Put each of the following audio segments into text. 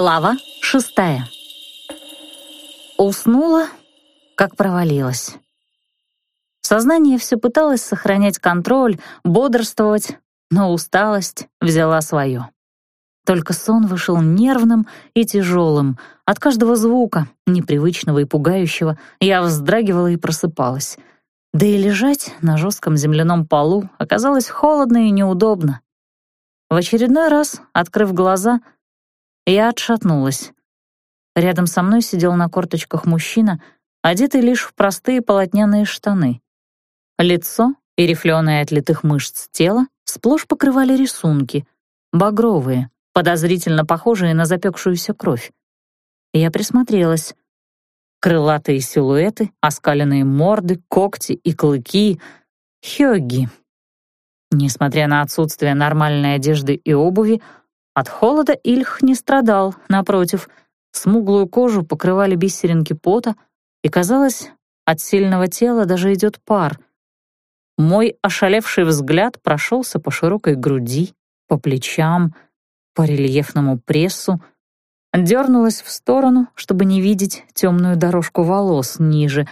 Глава шестая. Уснула, как провалилась. Сознание все пыталось сохранять контроль, бодрствовать, но усталость взяла свое. Только сон вышел нервным и тяжелым. От каждого звука, непривычного и пугающего, я вздрагивала и просыпалась. Да и лежать на жестком земляном полу оказалось холодно и неудобно. В очередной раз, открыв глаза, я отшатнулась. Рядом со мной сидел на корточках мужчина, одетый лишь в простые полотняные штаны. Лицо и рифленое от литых мышц тела сплошь покрывали рисунки, багровые, подозрительно похожие на запекшуюся кровь. Я присмотрелась. Крылатые силуэты, оскаленные морды, когти и клыки — хёги. Несмотря на отсутствие нормальной одежды и обуви, от холода Ильх не страдал, напротив, смуглую кожу покрывали бисеринки пота, и, казалось, от сильного тела даже идет пар. Мой ошалевший взгляд прошелся по широкой груди, по плечам, по рельефному прессу, дернулась в сторону, чтобы не видеть темную дорожку волос ниже,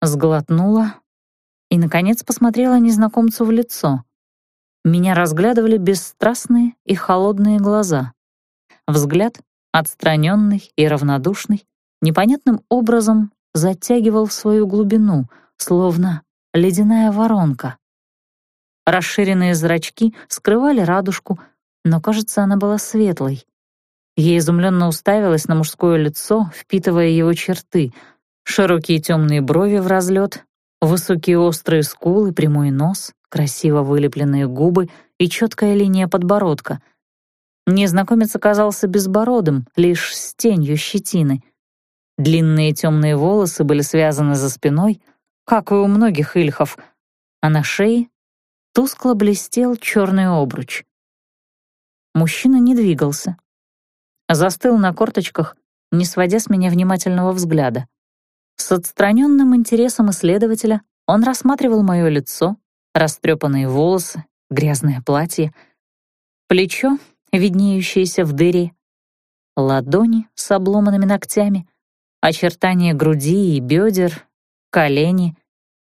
сглотнула и, наконец, посмотрела незнакомцу в лицо. Меня разглядывали бесстрастные и холодные глаза. Взгляд, отстраненный и равнодушный, непонятным образом затягивал в свою глубину, словно ледяная воронка. Расширенные зрачки скрывали радужку, но, кажется, она была светлой. Я изумленно уставилась на мужское лицо, впитывая его черты, широкие темные брови в разлет, высокие острые скулы, прямой нос, красиво вылепленные губы и четкая линия подбородка. Незнакомец оказался безбородым, лишь с тенью щетины. Длинные темные волосы были связаны за спиной, как и у многих ильхов, а на шее тускло блестел черный обруч. Мужчина не двигался. Застыл на корточках, не сводя с меня внимательного взгляда. С отстраненным интересом исследователя он рассматривал мое лицо, растрепанные волосы, грязное платье, плечо, виднеющееся в дыре, ладони с обломанными ногтями, очертания груди и бедер, колени,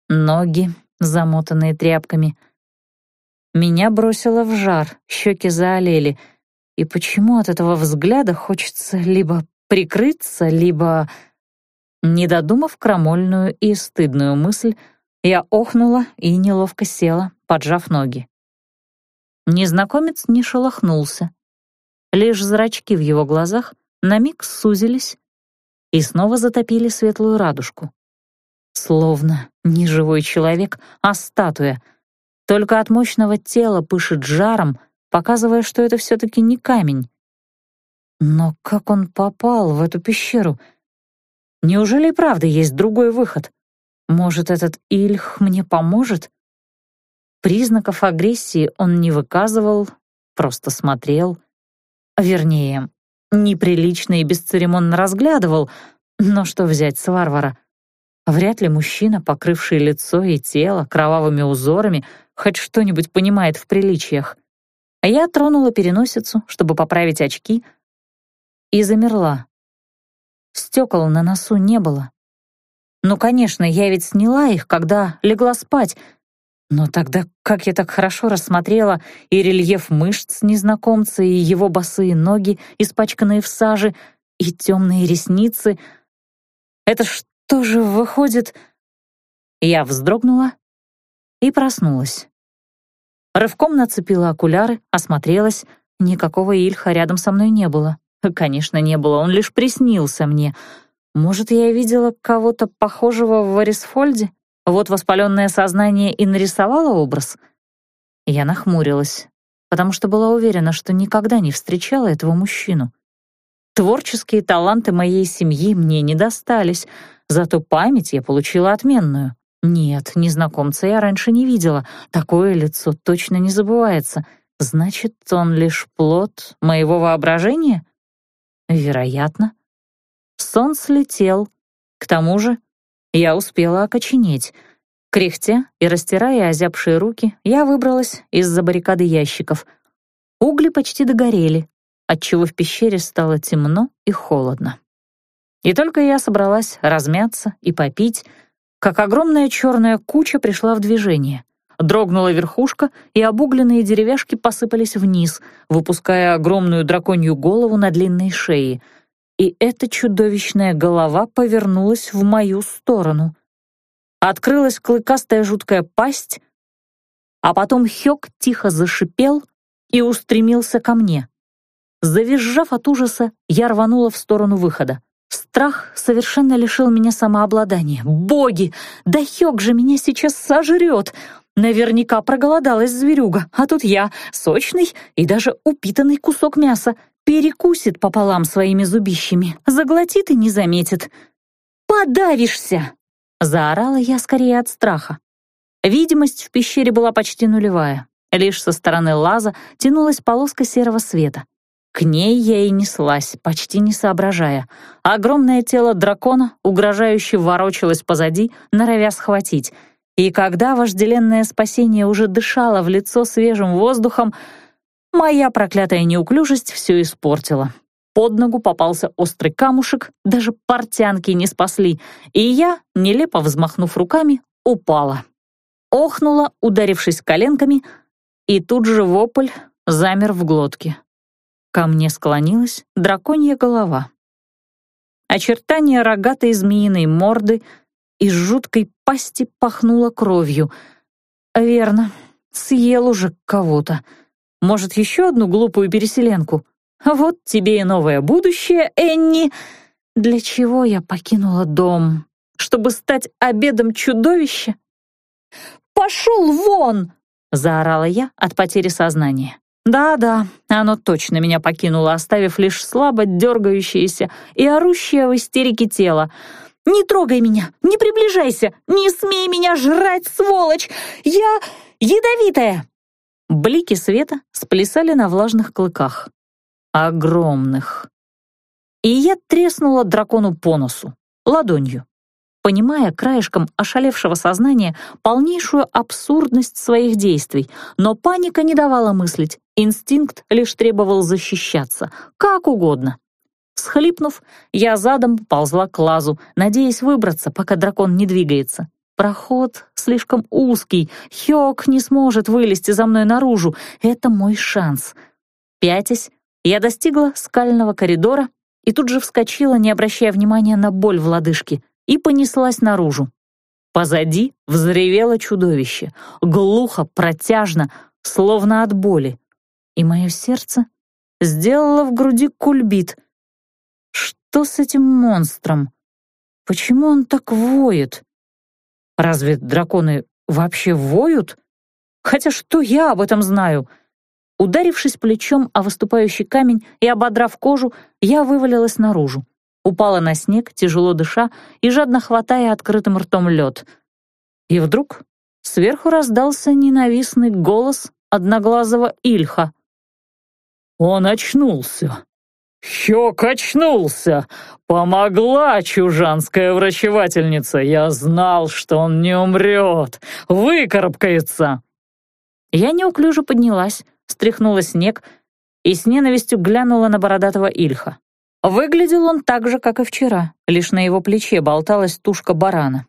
ноги, замотанные тряпками. Меня бросило в жар, щеки заолели, и почему от этого взгляда хочется либо прикрыться, либо... Не додумав крамольную и стыдную мысль, я охнула и неловко села, поджав ноги. Незнакомец не шелохнулся. Лишь зрачки в его глазах на миг сузились и снова затопили светлую радужку. Словно не живой человек, а статуя. Только от мощного тела пышет жаром, показывая, что это все-таки не камень. Но как он попал в эту пещеру? Неужели и правда есть другой выход? Может, этот Ильх мне поможет? Признаков агрессии он не выказывал, просто смотрел. Вернее, неприлично и бесцеремонно разглядывал, но что взять с варвара? Вряд ли мужчина, покрывший лицо и тело кровавыми узорами, хоть что-нибудь понимает в приличиях. Я тронула переносицу, чтобы поправить очки, и замерла. Стекол на носу не было. Ну, конечно, я ведь сняла их, когда легла спать. Но тогда как я так хорошо рассмотрела и рельеф мышц незнакомца, и его босые ноги, испачканные в саже, и темные ресницы. Это что же выходит... Я вздрогнула и проснулась. Рывком нацепила окуляры, осмотрелась. Никакого Ильха рядом со мной не было. Конечно, не было, он лишь приснился мне — может, я видела кого-то похожего в Варисфольде? Вот воспаленное сознание и нарисовало образ? Я нахмурилась, потому что была уверена, что никогда не встречала этого мужчину. Творческие таланты моей семьи мне не достались, зато память я получила отменную. Нет, незнакомца я раньше не видела, такое лицо точно не забывается. Значит, он лишь плод моего воображения? Вероятно. Сон слетел. К тому же я успела окоченеть. Кряхтя и растирая озябшие руки, я выбралась из-за баррикады ящиков. Угли почти догорели. отчего в пещере стало темно и холодно. И только я собралась размяться и попить, как огромная черная куча пришла в движение. Дрогнула верхушка, и обугленные деревяшки посыпались вниз, выпуская огромную драконью голову на длинной шее. И эта чудовищная голова повернулась в мою сторону. Открылась клыкастая жуткая пасть, а потом Хёк тихо зашипел и устремился ко мне. Завизжав от ужаса, я рванула в сторону выхода. Страх совершенно лишил меня самообладания. Боги! Да Хёк же меня сейчас сожрет! Наверняка проголодалась зверюга, а тут я, сочный и даже упитанный кусок мяса, перекусит пополам своими зубищами, заглотит и не заметит. «Подавишься!» — заорала я скорее от страха. Видимость в пещере была почти нулевая. Лишь со стороны лаза тянулась полоска серого света. К ней я и неслась, почти не соображая. Огромное тело дракона угрожающе ворочалось позади, норовя схватить — и когда вожделенное спасение уже дышало в лицо свежим воздухом, моя проклятая неуклюжесть все испортила. Под ногу попался острый камушек, даже портянки не спасли, и я, нелепо взмахнув руками, упала. Охнула, ударившись коленками, и тут же вопль замер в глотке. Ко мне склонилась драконья голова. Очертания рогатой змеиной морды — из жуткой пасти пахнуло кровью. Верно, съел уже кого-то. Может, еще одну глупую переселенку? Вот тебе и новое будущее, Энни. Для чего я покинула дом? Чтобы стать обедом чудовища? «Пошел вон!» — заорала я от потери сознания. Да-да, оно точно меня покинуло, оставив лишь слабо дергающееся и орущее в истерике тело — не трогай меня! Не приближайся! Не смей меня жрать, сволочь! Я ядовитая!» Блики света сплясали на влажных клыках. Огромных. И я треснула дракону по носу, ладонью, понимая краешком ошалевшего сознания полнейшую абсурдность своих действий, но паника не давала мыслить, инстинкт лишь требовал защищаться, как угодно. Схлипнув, я задом ползла к лазу, надеясь выбраться, пока дракон не двигается. Проход слишком узкий, Хёк не сможет вылезти за мной наружу. Это мой шанс. Пятясь, я достигла скального коридора и тут же вскочила, не обращая внимания на боль в лодыжке, и понеслась наружу. Позади взревело чудовище, глухо, протяжно, словно от боли. И мое сердце сделало в груди кульбит — что с этим монстром? Почему он так воет? Разве драконы вообще воют? Хотя что я об этом знаю? Ударившись плечом о выступающий камень и ободрав кожу, я вывалилась наружу. Упала на снег, тяжело дыша и жадно хватая открытым ртом лед. И вдруг сверху раздался ненавистный голос одноглазого Ильха. «Он очнулся!» Хё качнулся. Помогла чужанская врачевательница. Я знал, что он не умрет. Выкарабкается. Я неуклюже поднялась, стряхнула снег и с ненавистью глянула на бородатого Ильха. Выглядел он так же, как и вчера, лишь на его плече болталась тушка барана.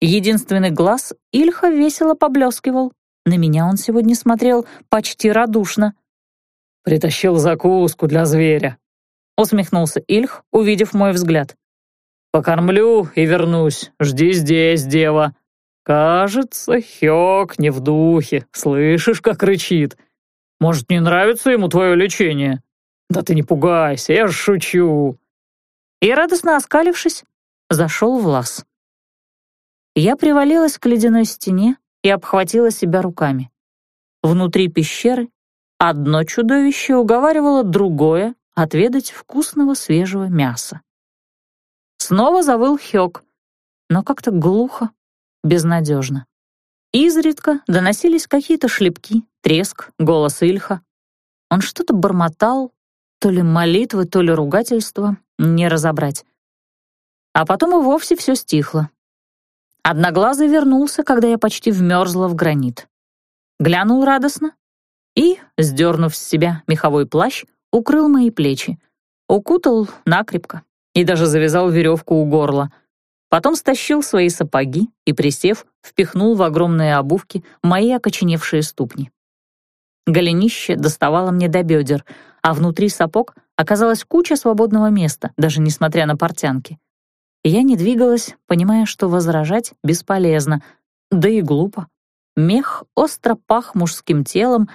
Единственный глаз Ильха весело поблескивал. На меня он сегодня смотрел почти радушно. «Притащил закуску для зверя», усмехнулся Ильх, увидев мой взгляд. «Покормлю и вернусь. Жди здесь, дева. Кажется, Хёк не в духе. Слышишь, как рычит? Может, не нравится ему твое лечение? Да ты не пугайся, я шучу». И, радостно оскалившись, зашел в лаз. Я привалилась к ледяной стене и обхватила себя руками. Внутри пещеры одно чудовище уговаривало другое отведать вкусного свежего мяса. Снова завыл Хёк, но как-то глухо, безнадежно. Изредка доносились какие-то шлепки, треск, голос Ильха. Он что-то бормотал, то ли молитвы, то ли ругательства, не разобрать. А потом и вовсе все стихло. Одноглазый вернулся, когда я почти вмерзла в гранит. Глянул радостно и, сдернув с себя меховой плащ, укрыл мои плечи, укутал накрепко и даже завязал веревку у горла. Потом стащил свои сапоги и, присев, впихнул в огромные обувки мои окоченевшие ступни. Голенище доставало мне до бедер, а внутри сапог оказалась куча свободного места, даже несмотря на портянки. Я не двигалась, понимая, что возражать бесполезно, да и глупо. Мех остро пах мужским телом,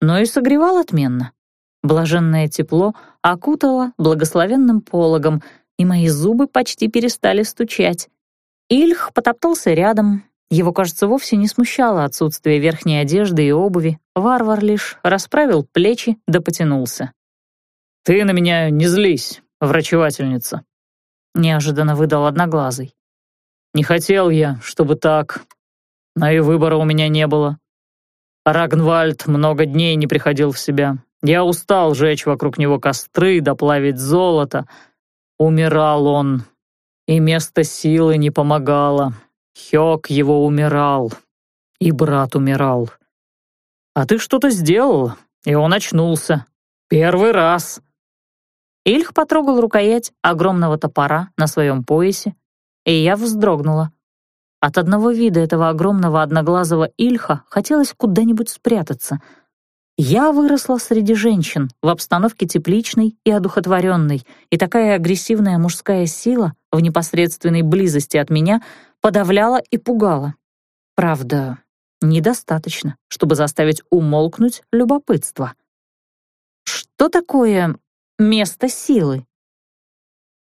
но и согревал отменно. Блаженное тепло окутало благословенным пологом, и мои зубы почти перестали стучать. Ильх потоптался рядом. Его, кажется, вовсе не смущало отсутствие верхней одежды и обуви. Варвар лишь расправил плечи да потянулся. «Ты на меня не злись, врачевательница», — неожиданно выдал одноглазый. «Не хотел я, чтобы так, но и выбора у меня не было. Рагнвальд много дней не приходил в себя, я устал жечь вокруг него костры, доплавить золото. Умирал он, и место силы не помогало. Хёк его умирал, и брат умирал. А ты что-то сделал, и он очнулся. Первый раз. Ильх потрогал рукоять огромного топора на своем поясе, и я вздрогнула. От одного вида этого огромного одноглазого Ильха хотелось куда-нибудь спрятаться — я выросла среди женщин, в обстановке тепличной и одухотворенной, и такая агрессивная мужская сила в непосредственной близости от меня подавляла и пугала. Правда, недостаточно, чтобы заставить умолкнуть любопытство. Что такое место силы?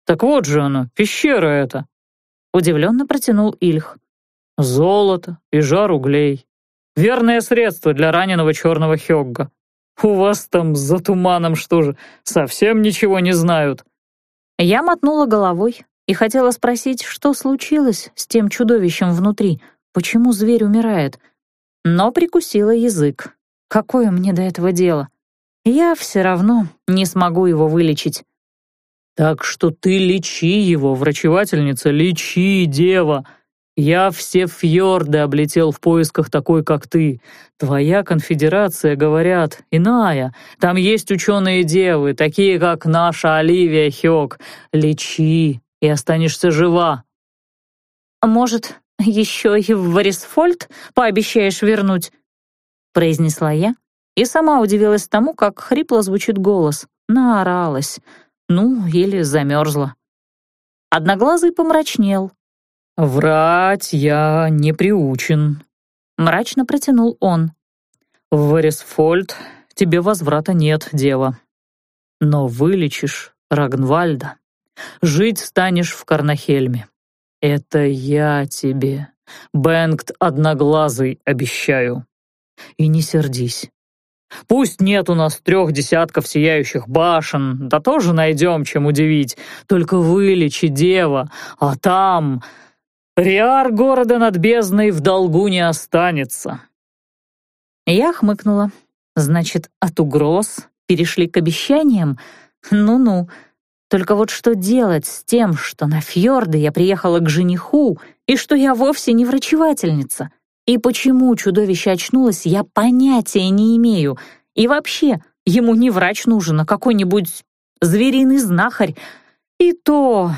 «Так вот же оно, пещера эта!» Удивленно протянул Ильх. «Золото и жар углей. Верное средство для раненого черного Хёгга. У вас там за туманом что же, совсем ничего не знают?» Я мотнула головой и хотела спросить, что случилось с тем чудовищем внутри, почему зверь умирает, но прикусила язык. Какое мне до этого дело? Я все равно не смогу его вылечить. «Так что ты лечи его, врачевательница, лечи, дева!» Я все фьорды облетел в поисках такой, как ты. Твоя конфедерация, говорят, иная. Там есть ученые девы, такие, как наша Оливия Хёк. Лечи, и останешься жива. Может, еще и в Варисфольд пообещаешь вернуть?» Произнесла я и сама удивилась тому, как хрипло звучит голос. Наоралась. Ну, или замерзла. Одноглазый помрачнел, «Врать я не приучен», — мрачно протянул он. «В Варисфольд тебе возврата нет, дева. Но вылечишь Рагнвальда. Жить станешь в Карнахельме. Это я тебе, Бенгт Одноглазый, обещаю. И не сердись. Пусть нет у нас трех десятков сияющих башен, да тоже найдем, чем удивить. Только вылечи, дева, а там Риар города над бездной в долгу не останется». Я хмыкнула. Значит, от угроз перешли к обещаниям? Ну-ну. Только вот что делать с тем, что на фьорды я приехала к жениху, и что я вовсе не врачевательница? И почему чудовище очнулось, я понятия не имею. И вообще, ему не врач нужен, а какой-нибудь звериный знахарь. И то...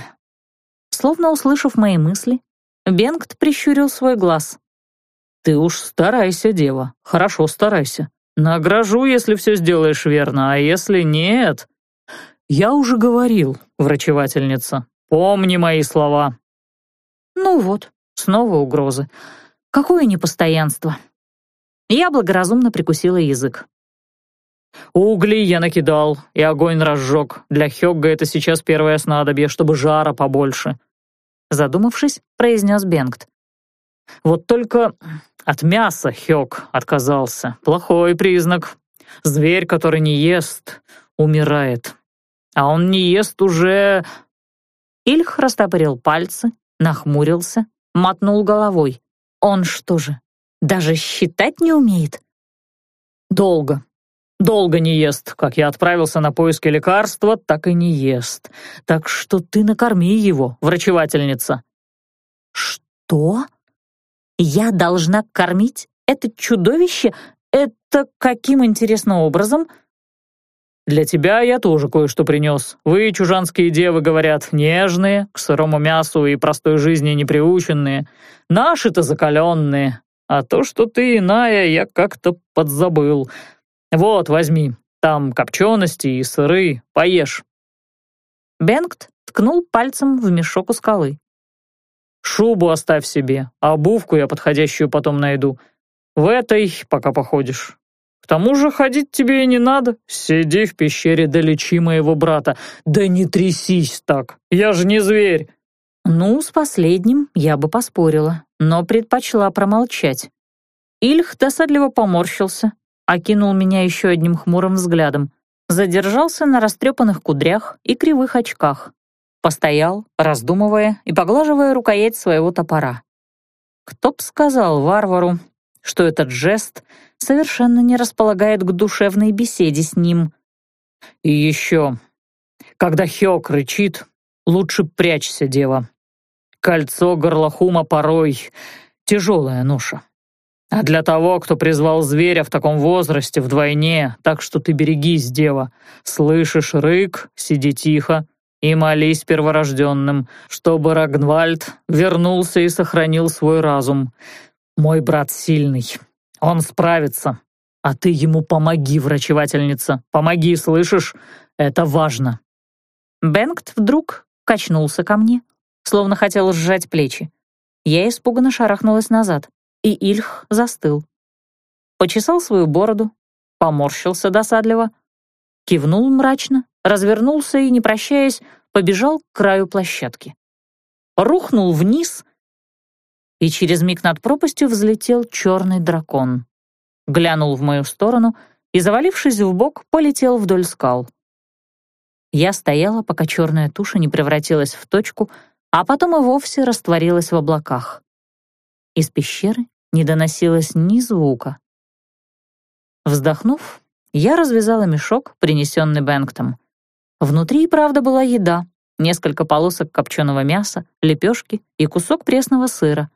Словно услышав мои мысли, Бенгт прищурил свой глаз. «Ты уж старайся, дева, хорошо старайся. Награжу, если все сделаешь верно, а если нет...» «Я уже говорил, врачевательница, помни мои слова». «Ну вот, снова угрозы. Какое непостоянство». Я благоразумно прикусила язык. «Угли я накидал, и огонь разжег. Для Хёгга это сейчас первое снадобье, чтобы жара побольше задумавшись, произнес Бенгт. «Вот только от мяса Хёк отказался. Плохой признак. Зверь, который не ест, умирает. А он не ест уже...» Ильх растопырил пальцы, нахмурился, мотнул головой. «Он что же, даже считать не умеет?» «Долго. Долго не ест. Как я отправился на поиски лекарства, так и не ест. Так что ты накорми его, врачевательница». «Что? Я должна кормить это чудовище? Это каким интересным образом?» для тебя я тоже кое-что принес. Вы, чужанские девы, говорят, нежные, к сырому мясу и простой жизни неприученные. Наши-то закаленные. А то, что ты иная, я как-то подзабыл. Вот, возьми, там копчености и сыры, поешь». Бенгт ткнул пальцем в мешок у скалы. «Шубу оставь себе, а обувку я подходящую потом найду. В этой пока походишь. К тому же ходить тебе и не надо. Сиди в пещере да лечи моего брата. Да не трясись так, я же не зверь». Ну, с последним я бы поспорила, но предпочла промолчать. Ильх досадливо поморщился, окинул меня еще одним хмурым взглядом, задержался на растрепанных кудрях и кривых очках, постоял, раздумывая и поглаживая рукоять своего топора. Кто б сказал варвару, что этот жест совершенно не располагает к душевной беседе с ним. «И еще, когда Хёк рычит, лучше прячься, дева. Кольцо горлохума порой тяжелая ноша. А для того, кто призвал зверя в таком возрасте, вдвойне, так что ты берегись, дева. Слышишь рык, сиди тихо и молись перворожденным, чтобы Рагнвальд вернулся и сохранил свой разум. Мой брат сильный, он справится. А ты ему помоги, врачевательница, помоги, слышишь? Это важно». Бенгт вдруг качнулся ко мне, словно хотел сжать плечи. Я испуганно шарахнулась назад и Ильх застыл. Почесал свою бороду, поморщился досадливо, кивнул мрачно, развернулся и, не прощаясь, побежал к краю площадки. Рухнул вниз, и через миг над пропастью взлетел черный дракон. Глянул в мою сторону и, завалившись в бок, полетел вдоль скал. Я стояла, пока черная туша не превратилась в точку, а потом и вовсе растворилась в облаках. Из пещеры не доносилось ни звука. Вздохнув, я развязала мешок, принесенный Бэнктом. Внутри, правда, была еда, несколько полосок копченого мяса, лепешки и кусок пресного сыра.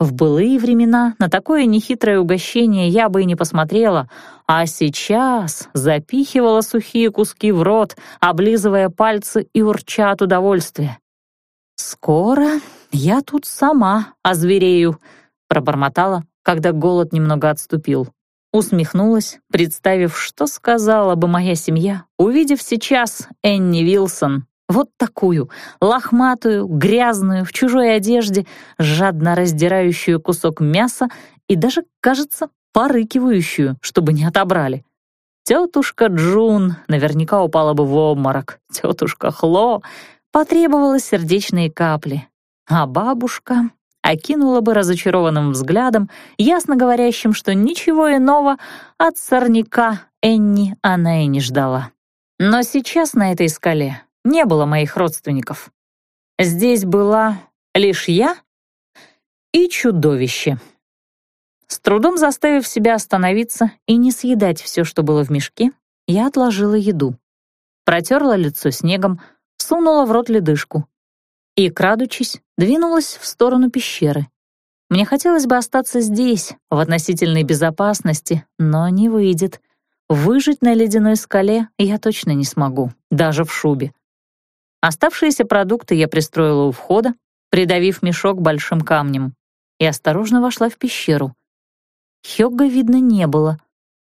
В былые времена на такое нехитрое угощение я бы и не посмотрела, а сейчас запихивала сухие куски в рот, облизывая пальцы и урча от удовольствия. «Скоро я тут сама озверею», пробормотала, когда голод немного отступил. Усмехнулась, представив, что сказала бы моя семья, увидев сейчас Энни Вилсон, вот такую, лохматую, грязную, в чужой одежде, жадно раздирающую кусок мяса и даже, кажется, порыкивающую, чтобы не отобрали. Тетушка Джун наверняка упала бы в обморок. Тетушка Хло потребовала сердечные капли. А бабушка окинула бы разочарованным взглядом, ясно говорящим, что ничего иного от сорняка Энни она и не ждала. Но сейчас на этой скале не было моих родственников. Здесь была лишь я и чудовище. С трудом заставив себя остановиться и не съедать все, что было в мешке, я отложила еду. Протерла лицо снегом, сунула в рот ледышку и, крадучись, двинулась в сторону пещеры. Мне хотелось бы остаться здесь, в относительной безопасности, но не выйдет. Выжить на ледяной скале я точно не смогу, даже в шубе. Оставшиеся продукты я пристроила у входа, придавив мешок большим камнем, и осторожно вошла в пещеру. Хёгга видно не было.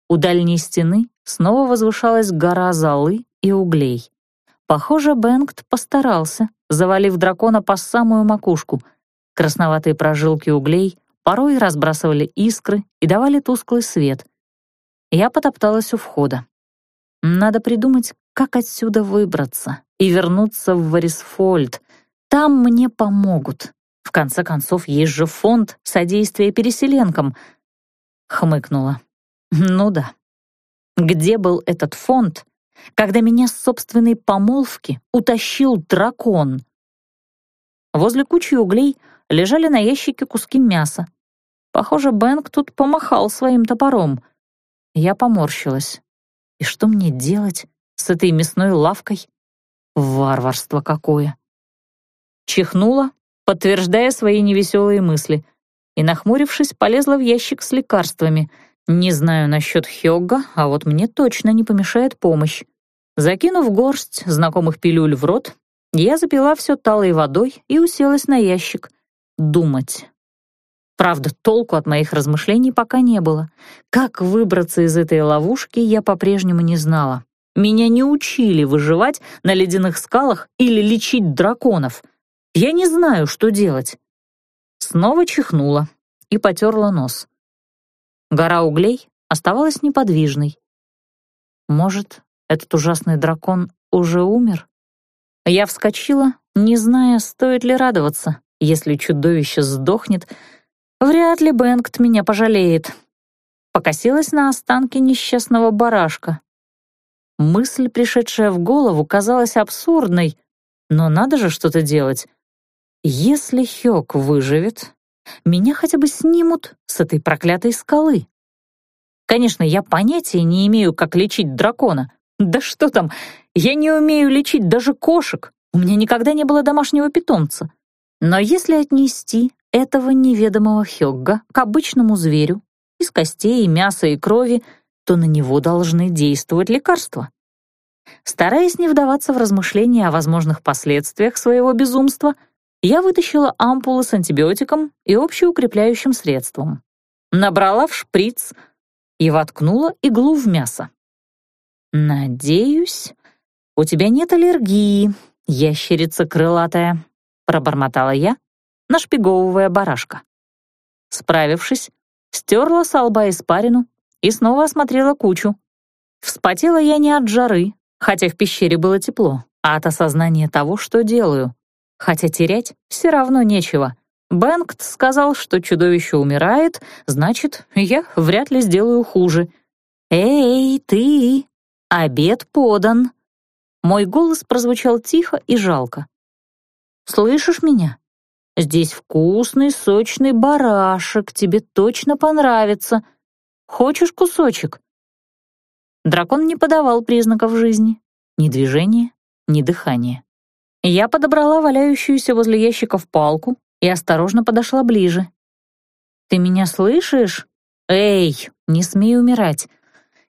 У дальней стены снова возвышалась гора золы и углей. Похоже, Бенгт постарался, завалив дракона по самую макушку. Красноватые прожилки углей порой разбрасывали искры и давали тусклый свет. Я потопталась у входа. Надо придумать, как отсюда выбраться и вернуться в Варисфольд. Там мне помогут. В конце концов, есть же фонд содействия переселенкам. Хмыкнула. Ну да. Где был этот фонд, когда меня с собственной помолвки утащил дракон. Возле кучи углей лежали на ящике куски мяса. Похоже, Бэнк тут помахал своим топором. Я поморщилась. И что мне делать с этой мясной лавкой? Варварство какое! Чихнула, подтверждая свои невеселые мысли, и, нахмурившись, полезла в ящик с лекарствами. Не знаю насчет Хёгга, а вот мне точно не помешает помощь. Закинув горсть знакомых пилюль в рот, я запила все талой водой и уселась на ящик. Думать. Правда, толку от моих размышлений пока не было. Как выбраться из этой ловушки, я по-прежнему не знала. Меня не учили выживать на ледяных скалах или лечить драконов. Я не знаю, что делать. Снова чихнула и потерла нос. Гора углей оставалась неподвижной. Может, этот ужасный дракон уже умер? Я вскочила, не зная, стоит ли радоваться. Если чудовище сдохнет, вряд ли Бенгт меня пожалеет. Покосилась на останки несчастного барашка. Мысль, пришедшая в голову, казалась абсурдной, но надо же что-то делать. Если Хёк выживет, меня хотя бы снимут с этой проклятой скалы. Конечно, я понятия не имею, как лечить дракона. Да что там, я не умею лечить даже кошек. У меня никогда не было домашнего питомца. Но если отнести этого неведомого Хёгга к обычному зверю, из костей, мяса и крови, то на него должны действовать лекарства. Стараясь не вдаваться в размышления о возможных последствиях своего безумства, я вытащила ампулы с антибиотиком и общеукрепляющим средством. Набрала в шприц и воткнула иглу в мясо. «Надеюсь, у тебя нет аллергии, ящерица крылатая», пробормотала я, нашпиговывая барашка. Справившись, стерла с лба испарину и снова осмотрела кучу. Вспотела я не от жары, хотя в пещере было тепло, а от осознания того, что делаю. Хотя терять все равно нечего. Бэнкт сказал, что чудовище умирает, значит, я вряд ли сделаю хуже. «Эй, ты! Обед подан!» Мой голос прозвучал тихо и жалко. «Слышишь меня? Здесь вкусный, сочный барашек, тебе точно понравится. Хочешь кусочек?» Дракон не подавал признаков жизни. Ни движения, ни дыхания. Я подобрала валяющуюся возле ящиков палку и осторожно подошла ближе. «Ты меня слышишь? Эй, не смей умирать.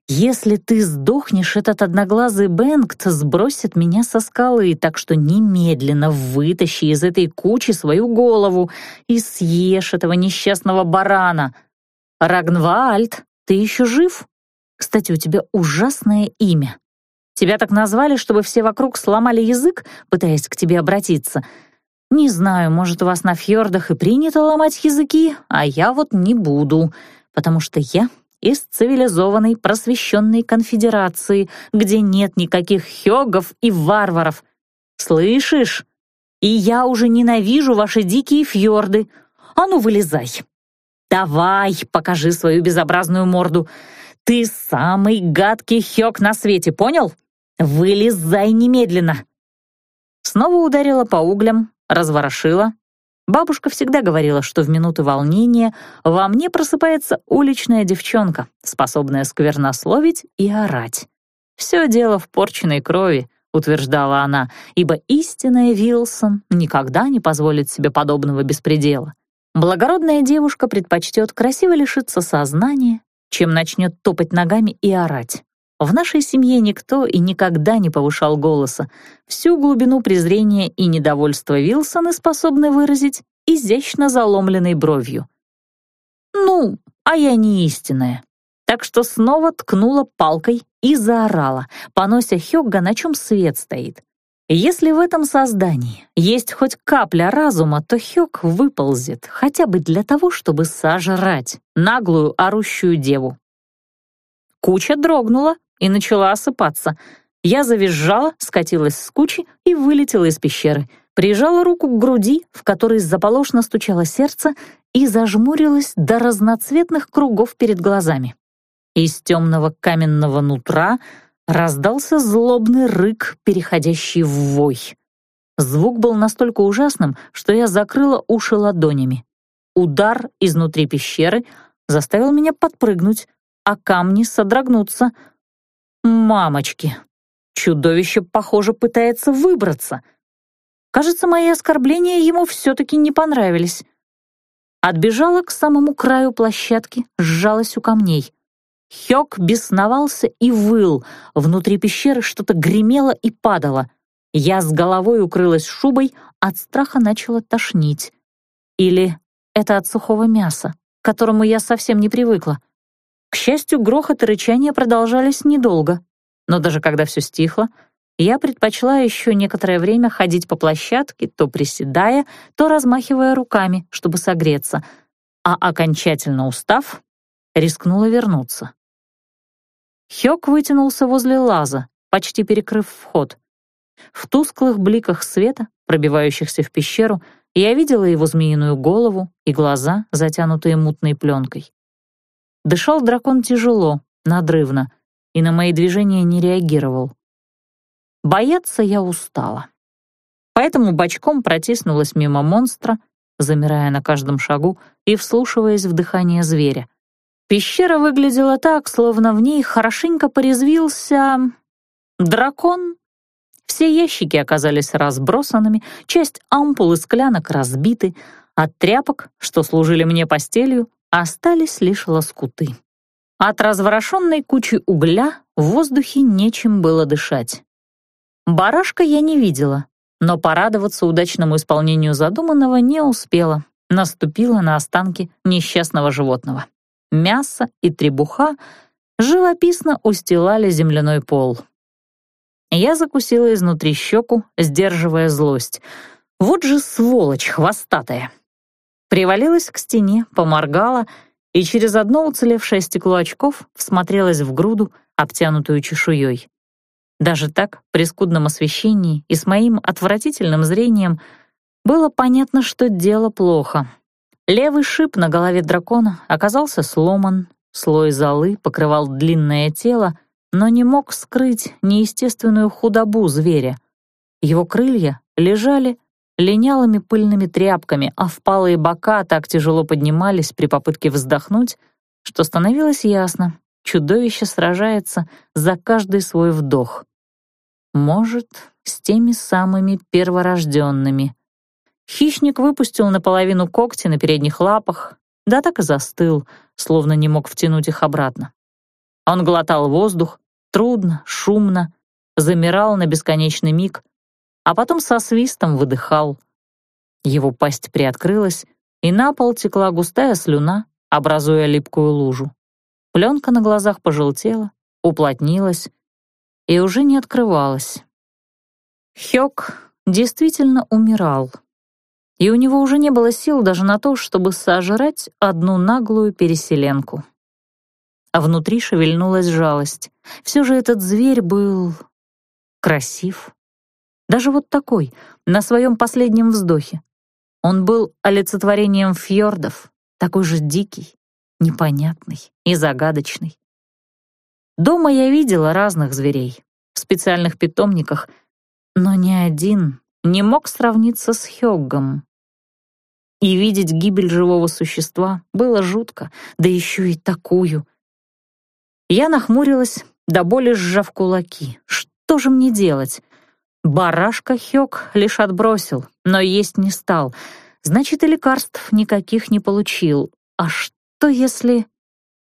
Если ты сдохнешь, этот одноглазый Бенгт сбросит меня со скалы, так что немедленно вытащи из этой кучи свою голову и съешь этого несчастного барана. Рагнвальд, ты еще жив? Кстати, у тебя ужасное имя. Тебя так назвали, чтобы все вокруг сломали язык, пытаясь к тебе обратиться. Не знаю, может, у вас на фьордах и принято ломать языки, а я вот не буду, потому что я из цивилизованной просвещенной конфедерации, где нет никаких хёгов и варваров. Слышишь? И я уже ненавижу ваши дикие фьорды. А ну, вылезай. Давай, покажи свою безобразную морду. Ты самый гадкий хёк на свете, понял? Вылезай немедленно. Снова ударила по углям, разворошила. Бабушка всегда говорила, что в минуты волнения во мне просыпается уличная девчонка, способная сквернословить и орать. «Все дело в порченной крови», — утверждала она, ибо истинная Вилсон никогда не позволит себе подобного беспредела. Благородная девушка предпочтет красиво лишиться сознания, чем начнет топать ногами и орать. В нашей семье никто и никогда не повышал голоса. Всю глубину презрения и недовольства Вилсоны способны выразить изящно заломленной бровью. «Ну, а я не истинная». Так что снова ткнула палкой и заорала, понося Хёгга, на чем свет стоит. Если в этом создании есть хоть капля разума, то Хёг выползет хотя бы для того, чтобы сожрать наглую орущую деву. Куча дрогнула и начала осыпаться. Я завизжала, скатилась с кучи и вылетела из пещеры. Прижала руку к груди, в которой заполошно стучало сердце, и зажмурилась до разноцветных кругов перед глазами. Из темного каменного нутра раздался злобный рык, переходящий в вой. Звук был настолько ужасным, что я закрыла уши ладонями. Удар изнутри пещеры заставил меня подпрыгнуть, а камни содрогнуться. Мамочки! Чудовище, похоже, пытается выбраться. Кажется, мои оскорбления ему все-таки не понравились. Отбежала к самому краю площадки, сжалась у камней. Хёк бесновался и выл, внутри пещеры что-то гремело и падало. Я с головой укрылась шубой, от страха начала тошнить. Или это от сухого мяса, к которому я совсем не привыкла. К счастью, грохот и рычание продолжались недолго, но даже когда все стихло, я предпочла еще некоторое время ходить по площадке, то приседая, то размахивая руками, чтобы согреться, а окончательно устав, рискнула вернуться. Хёк вытянулся возле лаза, почти перекрыв вход. В тусклых бликах света, пробивающихся в пещеру, я видела его змеиную голову и глаза, затянутые мутной пленкой. Дышал дракон тяжело, надрывно, и на мои движения не реагировал. Бояться я устала. Поэтому бочком протиснулась мимо монстра, замирая на каждом шагу и вслушиваясь в дыхание зверя. Пещера выглядела так, словно в ней хорошенько порезвился... дракон. Все ящики оказались разбросанными, часть ампул и склянок разбиты, от тряпок, что служили мне постелью, остались лишь лоскуты. От разворошенной кучи угля в воздухе нечем было дышать. Барашка я не видела, но порадоваться удачному исполнению задуманного не успела, наступила на останки несчастного животного. Мясо и требуха живописно устилали земляной пол. Я закусила изнутри щеку, сдерживая злость. Вот же сволочь хвостатая! Привалилась к стене, поморгала и через одно уцелевшее стекло очков всмотрелась в груду, обтянутую чешуей. Даже так, при скудном освещении и с моим отвратительным зрением, было понятно, что дело плохо. Левый шип на голове дракона оказался сломан, слой золы покрывал длинное тело, но не мог скрыть неестественную худобу зверя. Его крылья лежали линялыми пыльными тряпками, а впалые бока так тяжело поднимались при попытке вздохнуть, что становилось ясно, чудовище сражается за каждый свой вдох. Может, с теми самыми перворожденными. Хищник выпустил наполовину когти на передних лапах, да так и застыл, словно не мог втянуть их обратно. Он глотал воздух, трудно, шумно, замирал на бесконечный миг, а потом со свистом выдыхал. Его пасть приоткрылась, и на пол текла густая слюна, образуя липкую лужу. Пленка на глазах пожелтела, уплотнилась и уже не открывалась. Хёк действительно умирал, и у него уже не было сил даже на то, чтобы сожрать одну наглую переселенку. А внутри шевельнулась жалость. Все же этот зверь был красив. Даже вот такой, на своем последнем вздохе. Он был олицетворением фьордов, такой же дикий, непонятный и загадочный. Дома я видела разных зверей в специальных питомниках, но ни один не мог сравниться с Хёггом. И видеть гибель живого существа было жутко, да еще и такую. Я нахмурилась, до боли сжав кулаки. Что же мне делать? Барашка Хёк лишь отбросил, но есть не стал. Значит, и лекарств никаких не получил. А что если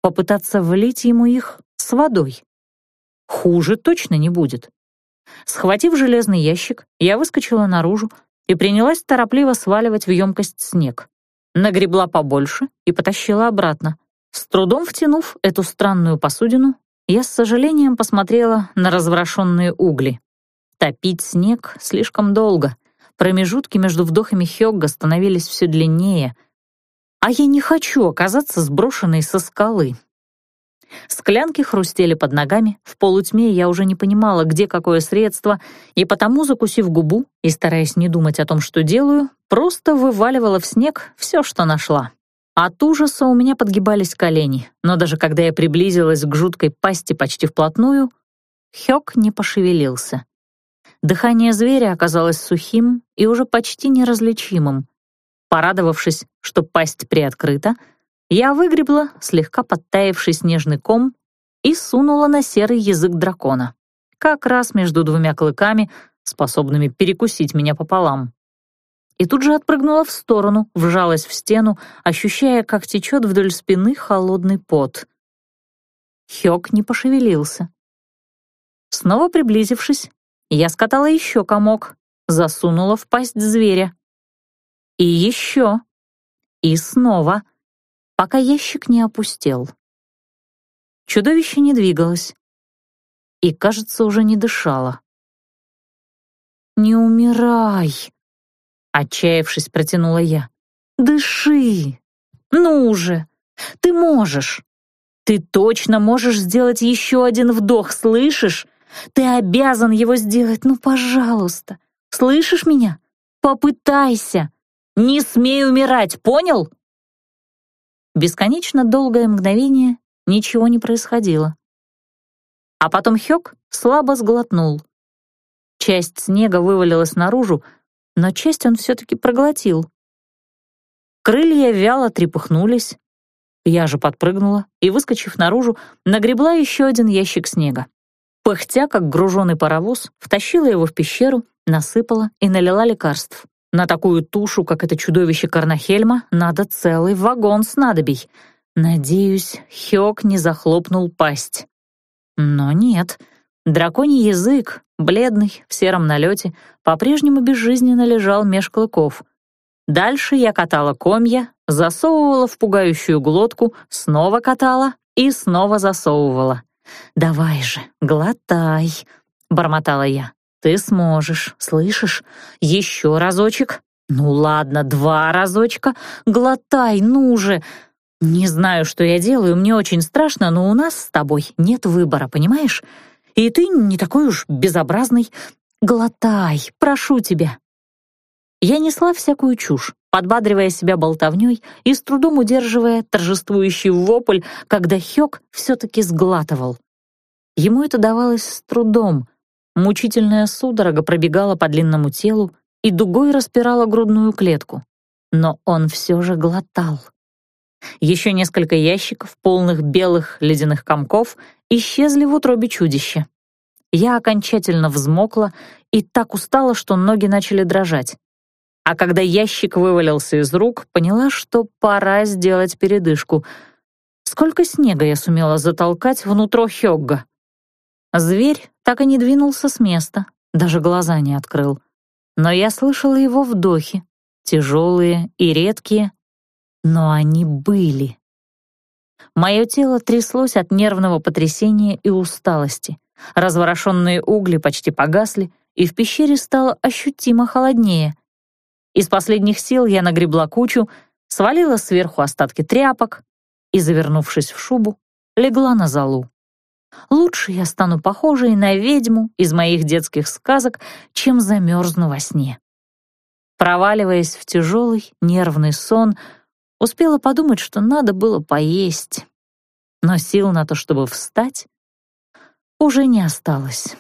попытаться влить ему их с водой? Хуже точно не будет. Схватив железный ящик, я выскочила наружу и принялась торопливо сваливать в емкость снег. Нагребла побольше и потащила обратно. С трудом втянув эту странную посудину, я с сожалением посмотрела на разворошенные угли. Топить снег слишком долго. Промежутки между вдохами Хёгга становились все длиннее. А я не хочу оказаться сброшенной со скалы. Склянки хрустели под ногами, в полутьме я уже не понимала, где какое средство, и потому, закусив губу и стараясь не думать о том, что делаю, просто вываливала в снег все, что нашла. От ужаса у меня подгибались колени, но даже когда я приблизилась к жуткой пасти почти вплотную, Хёк не пошевелился. Дыхание зверя оказалось сухим и уже почти неразличимым. Порадовавшись, что пасть приоткрыта, я выгребла слегка подтаявший снежный ком и сунула на серый язык дракона, как раз между двумя клыками, способными перекусить меня пополам. И тут же отпрыгнула в сторону, вжалась в стену, ощущая, как течет вдоль спины холодный пот. Хёк не пошевелился. Снова приблизившись, я скатала еще комок, засунула в пасть зверя. И еще. И снова, пока ящик не опустел. Чудовище не двигалось и, кажется, уже не дышало. «Не умирай!» — отчаявшись, протянула я. «Дыши! Ну уже! Ты можешь! Ты точно можешь сделать еще один вдох, слышишь? Ты обязан его сделать, ну, пожалуйста! Слышишь меня? Попытайся! Не смей умирать, понял?» Бесконечно долгое мгновение ничего не происходило. А потом Хёк слабо сглотнул. Часть снега вывалилась наружу, но часть он все-таки проглотил. Крылья вяло трепыхнулись. Я же подпрыгнула и, выскочив наружу, нагребла еще один ящик снега. Пыхтя, как груженный паровоз, втащила его в пещеру, насыпала и налила лекарств. На такую тушу, как это чудовище Карнахельма, надо целый вагон снадобий. Надеюсь, Хёк не захлопнул пасть. Но нет, драконий язык, бледный, в сером налете, по-прежнему безжизненно лежал меж клыков. Дальше я катала комья, засовывала в пугающую глотку, снова катала и снова засовывала. «Давай же, глотай», — бормотала я. «Ты сможешь, слышишь? Еще разочек. Ну ладно, два разочка. Глотай, ну же!» «Не знаю, что я делаю, мне очень страшно, но у нас с тобой нет выбора, понимаешь? И ты не такой уж безобразный. Глотай, прошу тебя». Я несла всякую чушь, подбадривая себя болтовней и с трудом удерживая торжествующий вопль, когда Хёк все-таки сглатывал. Ему это давалось с трудом. Мучительная судорога пробегала по длинному телу и дугой распирала грудную клетку. Но он все же глотал. Еще несколько ящиков, полных белых ледяных комков, исчезли в утробе чудища. Я окончательно взмокла и так устала, что ноги начали дрожать. А когда ящик вывалился из рук, поняла, что пора сделать передышку. Сколько снега я сумела затолкать внутрь Хёгга. Зверь так и не двинулся с места, даже глаза не открыл. Но я слышала его вдохи, тяжелые и редкие, но они были. Мое тело тряслось от нервного потрясения и усталости. Разворошенные угли почти погасли, и в пещере стало ощутимо холоднее. Из последних сил я нагребла кучу, свалила сверху остатки тряпок и, завернувшись в шубу, легла на залу. Лучше я стану похожей на ведьму из моих детских сказок, чем замерзну во сне. Проваливаясь в тяжелый нервный сон, Успела подумать, что надо было поесть. Но сил на то, чтобы встать, уже не осталось.